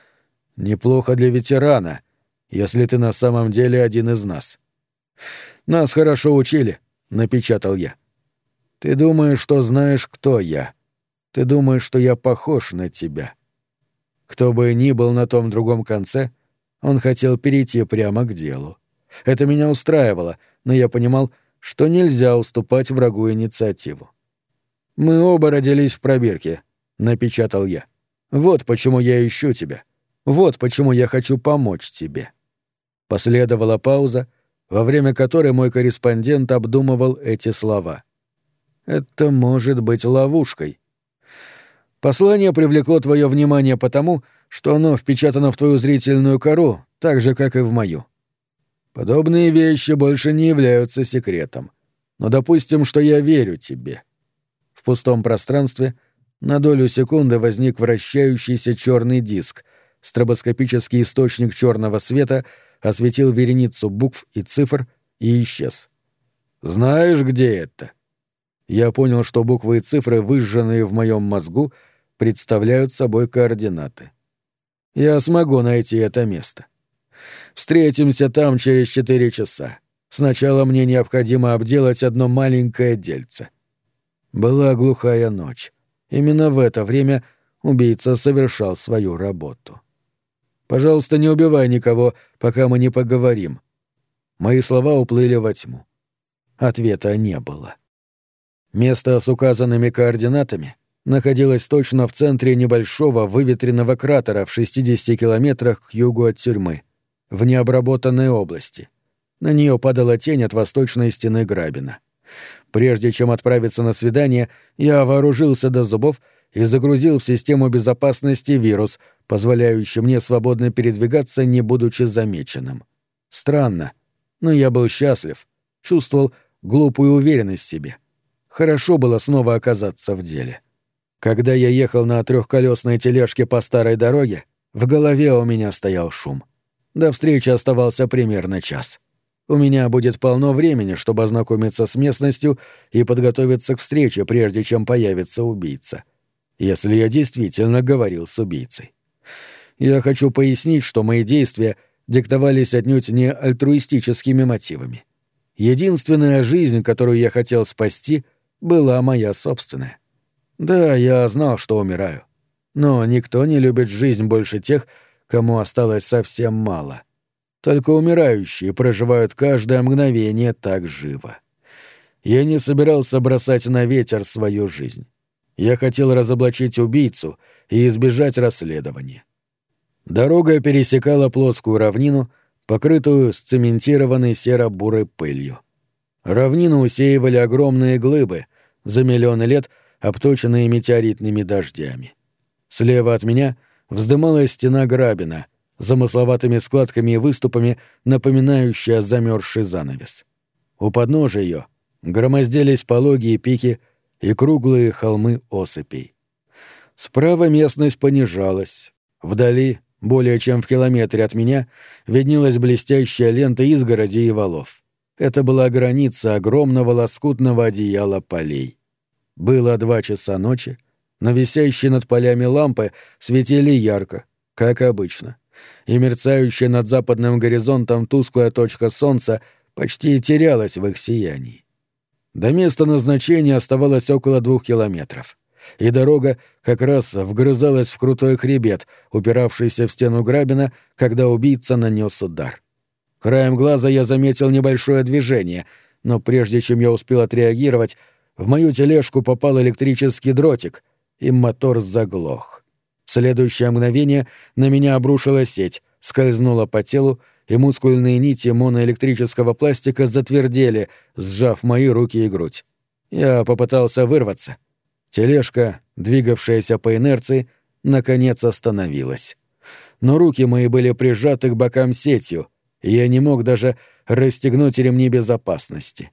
Неплохо для ветерана, если ты на самом деле один из нас. Нас хорошо учили, напечатал я. Ты думаешь, что знаешь, кто я. Ты думаешь, что я похож на тебя. Кто бы ни был на том другом конце, он хотел перейти прямо к делу. Это меня устраивало, но я понимал, что нельзя уступать врагу инициативу. Мы оба родились в пробирке, — напечатал я. «Вот почему я ищу тебя. Вот почему я хочу помочь тебе». Последовала пауза, во время которой мой корреспондент обдумывал эти слова. Это может быть ловушкой. Послание привлекло твое внимание потому, что оно впечатано в твою зрительную кору, так же, как и в мою. Подобные вещи больше не являются секретом. Но допустим, что я верю тебе. В пустом пространстве на долю секунды возник вращающийся черный диск. Стробоскопический источник черного света осветил вереницу букв и цифр и исчез. Знаешь, где это? Я понял, что буквы и цифры, выжженные в моем мозгу, представляют собой координаты. Я смогу найти это место. Встретимся там через четыре часа. Сначала мне необходимо обделать одно маленькое дельце. Была глухая ночь. Именно в это время убийца совершал свою работу. «Пожалуйста, не убивай никого, пока мы не поговорим». Мои слова уплыли во тьму. Ответа не было. Место с указанными координатами находилось точно в центре небольшого выветренного кратера в 60 километрах к югу от тюрьмы, в необработанной области. На нее падала тень от восточной стены Грабина. Прежде чем отправиться на свидание, я вооружился до зубов и загрузил в систему безопасности вирус, позволяющий мне свободно передвигаться, не будучи замеченным. Странно, но я был счастлив, чувствовал глупую уверенность в себе. Хорошо было снова оказаться в деле. Когда я ехал на трехколесной тележке по старой дороге, в голове у меня стоял шум. До встречи оставался примерно час. У меня будет полно времени, чтобы ознакомиться с местностью и подготовиться к встрече, прежде чем появится убийца. Если я действительно говорил с убийцей. Я хочу пояснить, что мои действия диктовались отнюдь не альтруистическими мотивами. Единственная жизнь, которую я хотел спасти, была моя собственная. Да, я знал, что умираю. Но никто не любит жизнь больше тех, кому осталось совсем мало. Только умирающие проживают каждое мгновение так живо. Я не собирался бросать на ветер свою жизнь. Я хотел разоблачить убийцу и избежать расследования. Дорога пересекала плоскую равнину, покрытую сцементированной серо-бурой пылью. Равнину усеивали огромные глыбы, за миллионы лет — обточенные метеоритными дождями. Слева от меня вздымалась стена грабина, замысловатыми складками и выступами, напоминающая замерзший занавес. У подножия ее громоздились пологие пики и круглые холмы осыпей. Справа местность понижалась. Вдали, более чем в километре от меня, виднелась блестящая лента изгороди и валов. Это была граница огромного лоскутного одеяла полей. Было два часа ночи, но висящие над полями лампы светили ярко, как обычно, и мерцающая над западным горизонтом тусклая точка солнца почти терялась в их сиянии. До места назначения оставалось около двух километров, и дорога как раз вгрызалась в крутой хребет, упиравшийся в стену грабина, когда убийца нанес удар. Краем глаза я заметил небольшое движение, но прежде чем я успел отреагировать, в мою тележку попал электрический дротик, и мотор заглох. В следующее мгновение на меня обрушилась сеть, скользнула по телу, и мускульные нити моноэлектрического пластика затвердели, сжав мои руки и грудь. Я попытался вырваться. Тележка, двигавшаяся по инерции, наконец остановилась. Но руки мои были прижаты к бокам сетью, и я не мог даже расстегнуть ремни безопасности.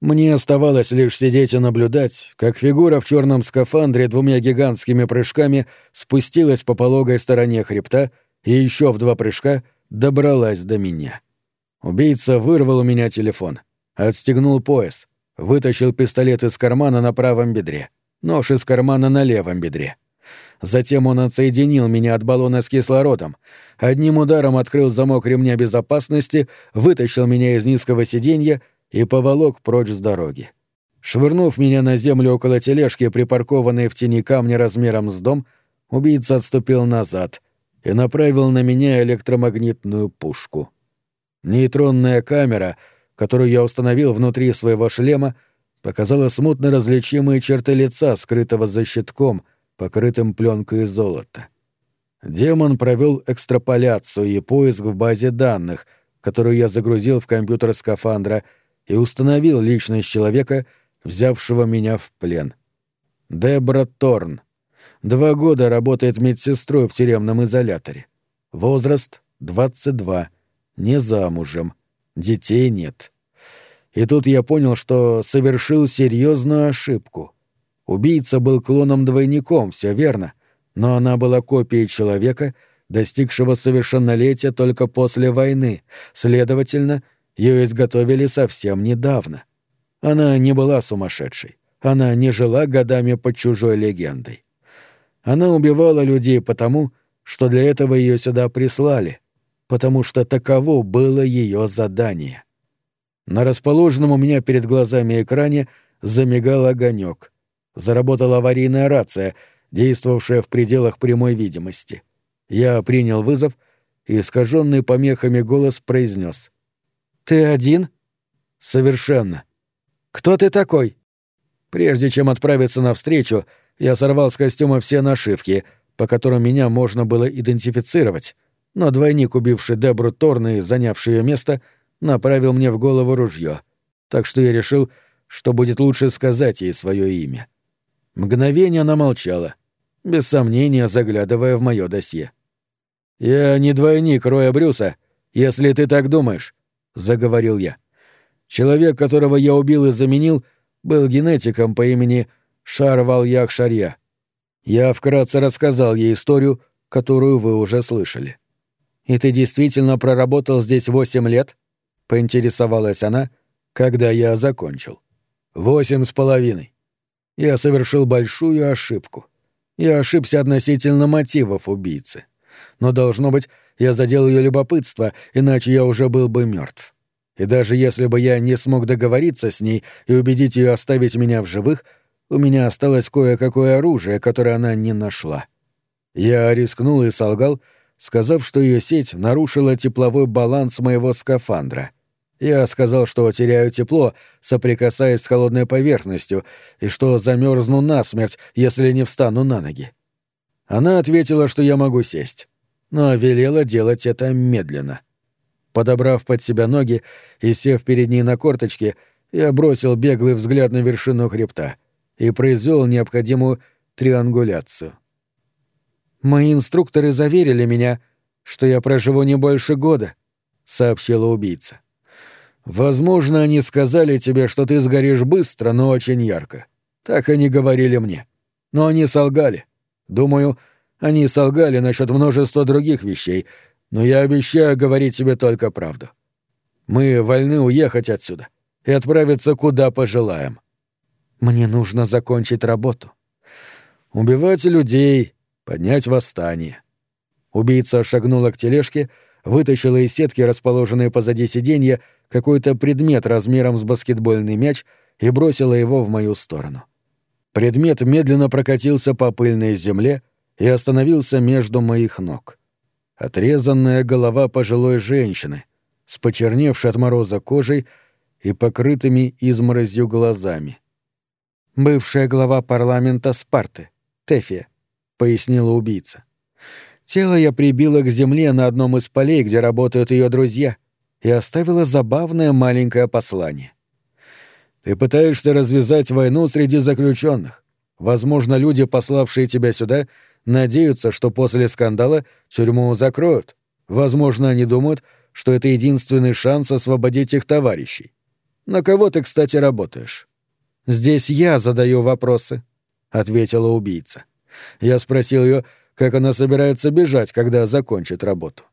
Мне оставалось лишь сидеть и наблюдать, как фигура в черном скафандре двумя гигантскими прыжками спустилась по пологой стороне хребта и еще в два прыжка добралась до меня. Убийца вырвал у меня телефон, отстегнул пояс, вытащил пистолет из кармана на правом бедре, нож из кармана на левом бедре. Затем он отсоединил меня от баллона с кислородом, одним ударом открыл замок ремня безопасности, вытащил меня из низкого сиденья и поволок прочь с дороги. Швырнув меня на землю около тележки, припаркованной в тени камня размером с дом, убийца отступил назад и направил на меня электромагнитную пушку. Нейтронная камера, которую я установил внутри своего шлема, показала смутно различимые черты лица, скрытого за щитком, покрытым пленкой золота. Демон провел экстраполяцию и поиск в базе данных — которую я загрузил в компьютер скафандра и установил личность человека, взявшего меня в плен. Дебра Торн. Два года работает медсестрой в тюремном изоляторе. Возраст — 22. Не замужем. Детей нет. И тут я понял, что совершил серьезную ошибку. Убийца был клоном-двойником, все верно, но она была копией человека, достигшего совершеннолетия только после войны, следовательно, ее изготовили совсем недавно. Она не была сумасшедшей. Она не жила годами под чужой легендой. Она убивала людей потому, что для этого ее сюда прислали, потому что таково было ее задание. На расположенном у меня перед глазами экране замигал огонек. Заработала аварийная рация, действовавшая в пределах прямой видимости. Я принял вызов, и искаженный помехами голос произнес: «Ты один?» «Совершенно». «Кто ты такой?» Прежде чем отправиться навстречу, я сорвал с костюма все нашивки, по которым меня можно было идентифицировать, но двойник, убивший Дебру Торн и занявший ее место, направил мне в голову ружье, так что я решил, что будет лучше сказать ей свое имя. Мгновение она молчала, без сомнения заглядывая в мое досье. «Я не двойник Роя Брюса, если ты так думаешь», — заговорил я. «Человек, которого я убил и заменил, был генетиком по имени Шарвал-Ях Шарья. Я вкратце рассказал ей историю, которую вы уже слышали. «И ты действительно проработал здесь восемь лет?» — поинтересовалась она, когда я закончил. «Восемь с половиной. Я совершил большую ошибку. Я ошибся относительно мотивов убийцы. Но, должно быть, я задел ее любопытство, иначе я уже был бы мертв. И даже если бы я не смог договориться с ней и убедить ее оставить меня в живых, у меня осталось кое-какое оружие, которое она не нашла. Я рискнул и солгал, сказав, что ее сеть нарушила тепловой баланс моего скафандра. Я сказал, что теряю тепло, соприкасаясь с холодной поверхностью, и что замерзну насмерть, если не встану на ноги. Она ответила, что я могу сесть, но велела делать это медленно. Подобрав под себя ноги и сев перед ней на корточки, я бросил беглый взгляд на вершину хребта и произвел необходимую триангуляцию. «Мои инструкторы заверили меня, что я проживу не больше года», — сообщила убийца. «Возможно, они сказали тебе, что ты сгоришь быстро, но очень ярко. Так они говорили мне. Но они солгали. Думаю, они солгали насчет множества других вещей, но я обещаю говорить тебе только правду. Мы вольны уехать отсюда и отправиться куда пожелаем. Мне нужно закончить работу. Убивать людей, поднять восстание. Убийца шагнула к тележке, вытащила из сетки, расположенной позади сиденья, какой-то предмет размером с баскетбольный мяч и бросила его в мою сторону. Предмет медленно прокатился по пыльной земле и остановился между моих ног отрезанная голова пожилой женщины с почерневшей от мороза кожей и покрытыми изморозью глазами. «Бывшая глава парламента Спарты, Тефия», — пояснила убийца. «Тело я прибила к земле на одном из полей, где работают ее друзья, и оставила забавное маленькое послание. Ты пытаешься развязать войну среди заключенных. Возможно, люди, пославшие тебя сюда, — надеются, что после скандала тюрьму закроют. Возможно, они думают, что это единственный шанс освободить их товарищей. На кого ты, кстати, работаешь? Здесь я задаю вопросы, ответила убийца. Я спросил ее, как она собирается бежать, когда закончит работу.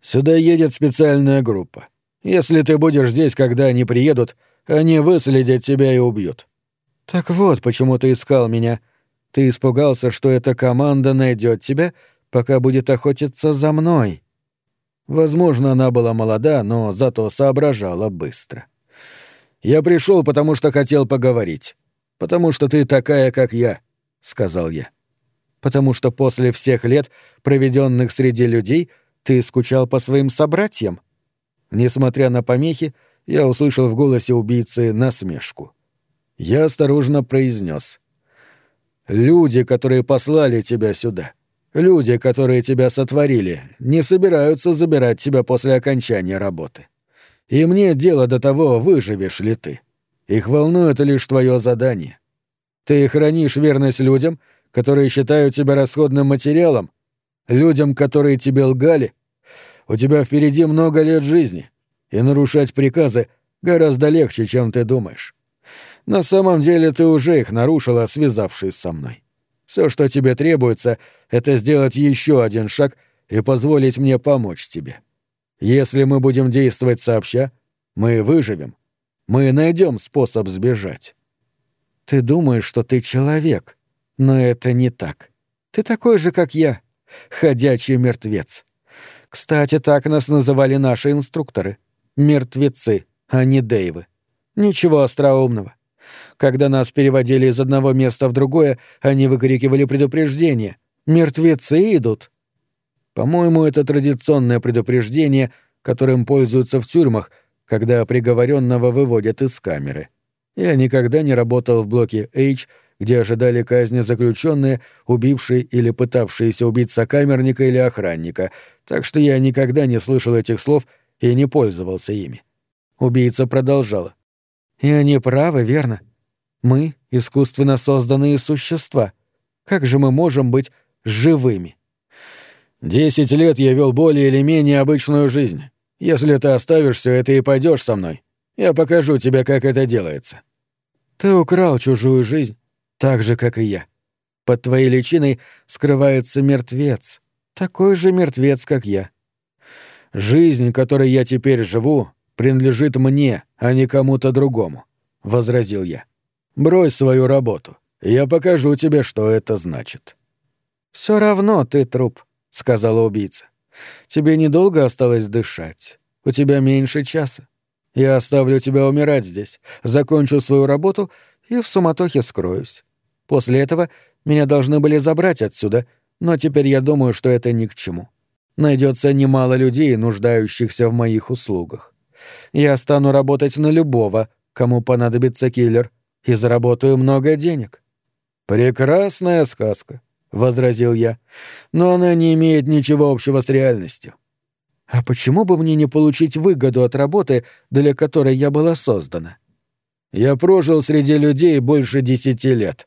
Сюда едет специальная группа. Если ты будешь здесь, когда они приедут, они выследят тебя и убьют. Так вот, почему ты искал меня, ты испугался, что эта команда найдет тебя, пока будет охотиться за мной. Возможно, она была молода, но зато соображала быстро. Я пришел, потому что хотел поговорить. Потому что ты такая, как я, сказал я. Потому что после всех лет, проведенных среди людей, ты скучал по своим собратьям. Несмотря на помехи, я услышал в голосе убийцы насмешку. Я осторожно произнес: Люди, которые послали тебя сюда. Люди, которые тебя сотворили, не собираются забирать тебя после окончания работы. И мне дело до того, выживешь ли ты. Их волнует лишь твое задание. Ты хранишь верность людям, которые считают тебя расходным материалом, людям, которые тебе лгали. У тебя впереди много лет жизни, и нарушать приказы гораздо легче, чем ты думаешь. На самом деле ты уже их нарушила, связавшись со мной. Все, что тебе требуется, это сделать еще один шаг и позволить мне помочь тебе. Если мы будем действовать сообща, мы выживем. Мы найдем способ сбежать. Ты думаешь, что ты человек, но это не так. Ты такой же, как я, ходячий мертвец. Кстати, так нас называли наши инструкторы. Мертвецы, а не Дэйвы. Ничего остроумного. Когда нас переводили из одного места в другое, они выкрикивали предупреждение. «Мертвецы идут!» По-моему, это традиционное предупреждение, которым пользуются в тюрьмах, когда приговоренного выводят из камеры. Я никогда не работал в блоке H, где ожидали казни заключенные, убившие или пытавшиеся убить сокамерника или охранника, так что я никогда не слышал этих слов и не пользовался ими. Убийца продолжала. И они правы, верно? Мы — искусственно созданные существа. Как же мы можем быть живыми? Десять лет я вел более или менее обычную жизнь. Если ты оставишь все это и пойдешь со мной, я покажу тебе, как это делается. Ты украл чужую жизнь, так же, как и я. Под твоей личиной скрывается мертвец, такой же мертвец, как я. Жизнь, которой я теперь живу, принадлежит мне, а не кому-то другому», — возразил я. «Брось свою работу, я покажу тебе, что это значит». «Все равно ты труп», — сказала убийца. «Тебе недолго осталось дышать. У тебя меньше часа. Я оставлю тебя умирать здесь, закончу свою работу и в суматохе скроюсь. После этого меня должны были забрать отсюда, но теперь я думаю, что это ни к чему. Найдется немало людей, нуждающихся в моих услугах. Я стану работать на любого, кому понадобится киллер, и заработаю много денег. Прекрасная сказка, возразил я, но она не имеет ничего общего с реальностью. А почему бы мне не получить выгоду от работы, для которой я была создана? Я прожил среди людей больше десяти лет.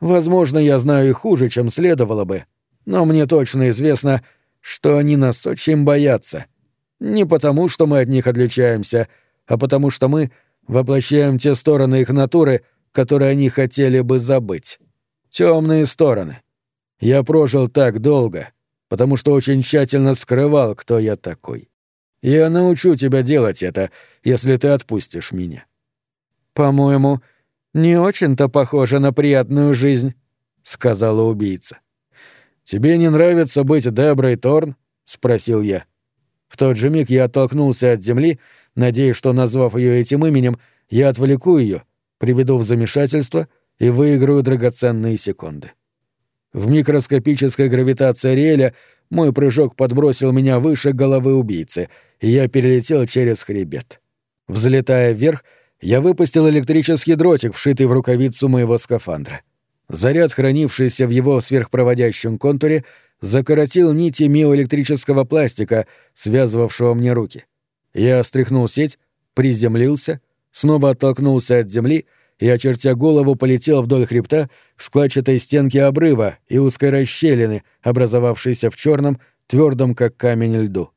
Возможно, я знаю их хуже, чем следовало бы, но мне точно известно, что они нас очень боятся — не потому, что мы от них отличаемся, а потому что мы воплощаем те стороны их натуры, которые они хотели бы забыть. Темные стороны. Я прожил так долго, потому что очень тщательно скрывал, кто я такой. Я научу тебя делать это, если ты отпустишь меня. По-моему, не очень-то похоже на приятную жизнь, сказала убийца. Тебе не нравится быть Деброй Торн? спросил я. В тот же миг я оттолкнулся от земли, надеясь, что, назвав ее этим именем, я отвлеку ее, приведу в замешательство и выиграю драгоценные секунды. В микроскопической гравитации Ариэля мой прыжок подбросил меня выше головы убийцы, и я перелетел через хребет. Взлетая вверх, я выпустил электрический дротик, вшитый в рукавицу моего скафандра. Заряд, хранившийся в его сверхпроводящем контуре, закоротил нити миоэлектрического пластика, связывавшего мне руки. Я стряхнул сеть, приземлился, снова оттолкнулся от земли и, очертя голову, полетел вдоль хребта к складчатой стенке обрыва и узкой расщелины, образовавшейся в черном, твердом как камень льду.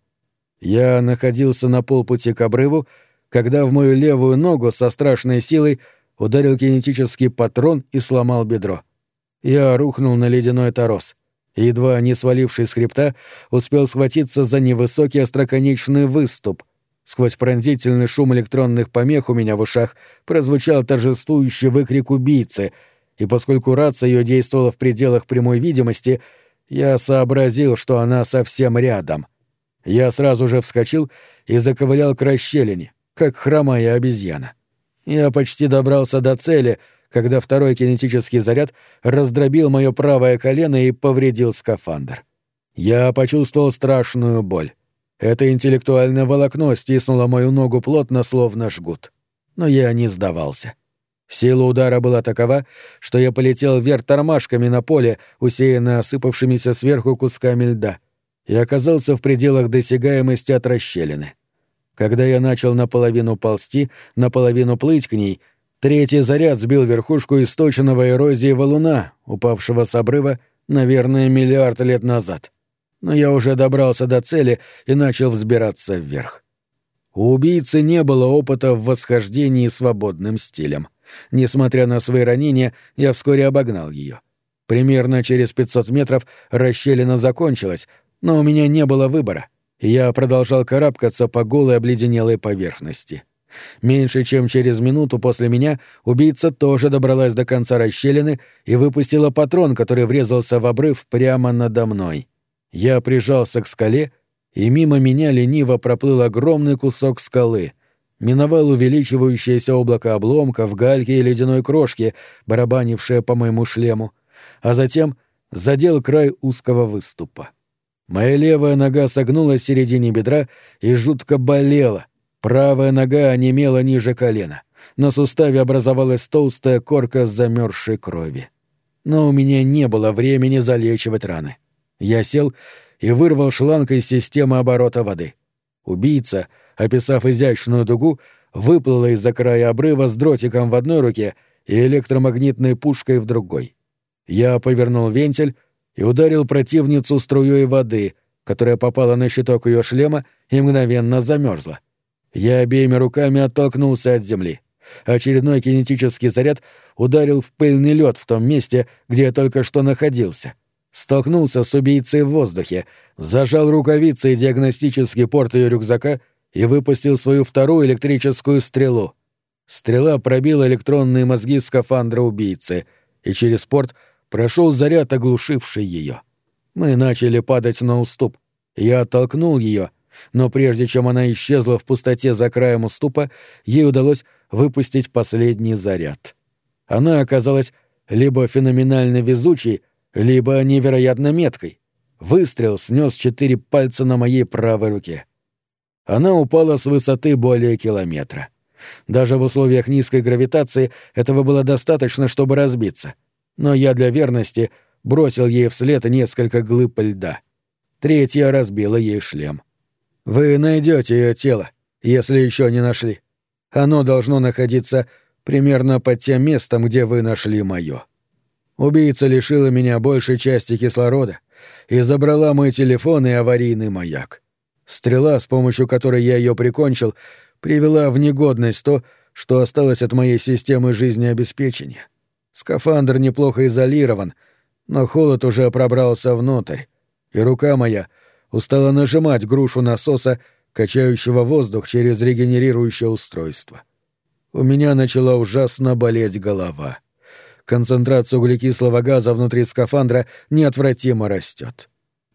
Я находился на полпути к обрыву, когда в мою левую ногу со страшной силой ударил кинетический патрон и сломал бедро. Я рухнул на ледяной торос — едва не сваливший с хребта, успел схватиться за невысокий остроконечный выступ. Сквозь пронзительный шум электронных помех у меня в ушах прозвучал торжествующий выкрик убийцы, и поскольку рация ее действовала в пределах прямой видимости, я сообразил, что она совсем рядом. Я сразу же вскочил и заковылял к расщелине, как хромая обезьяна. Я почти добрался до цели — когда второй кинетический заряд раздробил мое правое колено и повредил скафандр. Я почувствовал страшную боль. Это интеллектуальное волокно стиснуло мою ногу плотно, словно жгут. Но я не сдавался. Сила удара была такова, что я полетел вверх тормашками на поле, усеянное осыпавшимися сверху кусками льда, и оказался в пределах досягаемости от расщелины. Когда я начал наполовину ползти, наполовину плыть к ней, третий заряд сбил верхушку источенного эрозии валуна, упавшего с обрыва, наверное, миллиард лет назад. Но я уже добрался до цели и начал взбираться вверх. У убийцы не было опыта в восхождении свободным стилем. Несмотря на свои ранения, я вскоре обогнал ее. Примерно через 500 метров расщелина закончилась, но у меня не было выбора. Я продолжал карабкаться по голой обледенелой поверхности. Меньше чем через минуту после меня убийца тоже добралась до конца расщелины и выпустила патрон, который врезался в обрыв прямо надо мной. Я прижался к скале, и мимо меня лениво проплыл огромный кусок скалы — миновал увеличивающееся облако обломков, гальки и ледяной крошки, барабанившее по моему шлему, а затем задел край узкого выступа. Моя левая нога согнулась в середине бедра и жутко болела, правая нога онемела ниже колена. На суставе образовалась толстая корка замерзшей крови. Но у меня не было времени залечивать раны. Я сел и вырвал шланг из системы оборота воды. Убийца — описав изящную дугу, выплыла из-за края обрыва с дротиком в одной руке и электромагнитной пушкой в другой. Я повернул вентиль и ударил противницу струей воды, которая попала на щиток ее шлема и мгновенно замерзла. Я обеими руками оттолкнулся от земли. Очередной кинетический заряд ударил в пыльный лед в том месте, где я только что находился. Столкнулся с убийцей в воздухе, зажал рукавицы и диагностический порт ее рюкзака — и выпустил свою вторую электрическую стрелу. Стрела пробила электронные мозги скафандра убийцы, и через порт прошел заряд, оглушивший ее. Мы начали падать на уступ. Я оттолкнул ее, но прежде чем она исчезла в пустоте за краем уступа, ей удалось выпустить последний заряд. Она оказалась либо феноменально везучей, либо невероятно меткой. Выстрел снес четыре пальца на моей правой руке. Она упала с высоты более километра. Даже в условиях низкой гравитации этого было достаточно, чтобы разбиться. Но я для верности бросил ей вслед несколько глыб льда. Третья разбила ей шлем. Вы найдете ее тело, если еще не нашли. Оно должно находиться примерно под тем местом, где вы нашли мое. Убийца лишила меня большей части кислорода и забрала мой телефон и аварийный маяк. Стрела, с помощью которой я ее прикончил, привела в негодность то, что осталось от моей системы жизнеобеспечения. Скафандр неплохо изолирован, но холод уже пробрался внутрь, и рука моя устала нажимать грушу насоса, качающего воздух через регенерирующее устройство. У меня начала ужасно болеть голова. Концентрация углекислого газа внутри скафандра неотвратимо растет.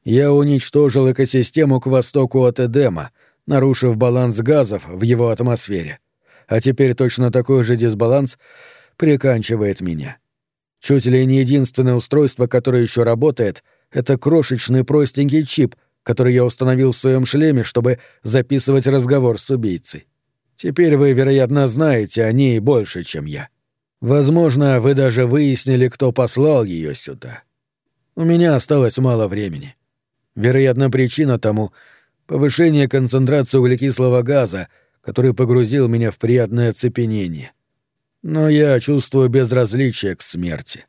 Я уничтожил экосистему к востоку от Эдема, нарушив баланс газов в его атмосфере. А теперь точно такой же дисбаланс приканчивает меня. Чуть ли не единственное устройство, которое еще работает, это крошечный простенький чип, который я установил в своем шлеме, чтобы записывать разговор с убийцей. Теперь вы, вероятно, знаете о ней больше, чем я. Возможно, вы даже выяснили, кто послал ее сюда. У меня осталось мало времени. Вероятно, причина тому — повышение концентрации углекислого газа, который погрузил меня в приятное оцепенение. Но я чувствую безразличие к смерти.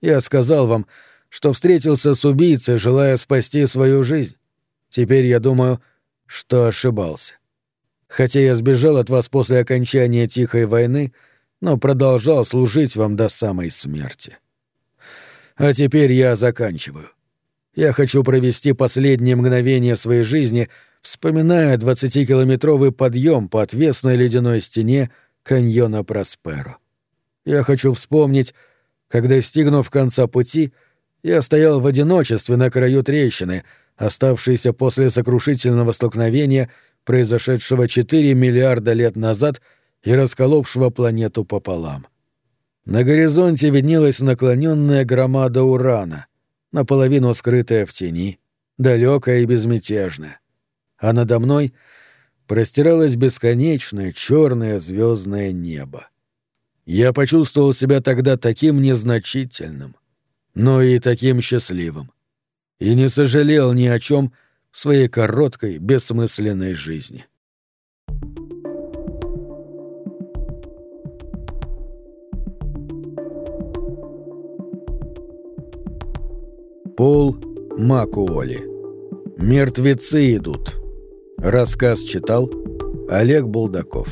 Я сказал вам, что встретился с убийцей, желая спасти свою жизнь. Теперь я думаю, что ошибался. Хотя я сбежал от вас после окончания Тихой войны, но продолжал служить вам до самой смерти. А теперь я заканчиваю. Я хочу провести последние мгновения своей жизни, вспоминая двадцатикилометровый подъем по отвесной ледяной стене каньона Просперо. Я хочу вспомнить, как, достигнув конца пути, я стоял в одиночестве на краю трещины, оставшейся после сокрушительного столкновения, произошедшего 4 миллиарда лет назад и расколовшего планету пополам. На горизонте виднелась наклоненная громада урана — наполовину скрытая в тени, далекая и безмятежная. А надо мной простиралось бесконечное черное звездное небо. Я почувствовал себя тогда таким незначительным, но и таким счастливым. И не сожалел ни о чем в своей короткой, бессмысленной жизни. Пол Макуоли. «Мертвецы идут». Рассказ читал Олег Булдаков.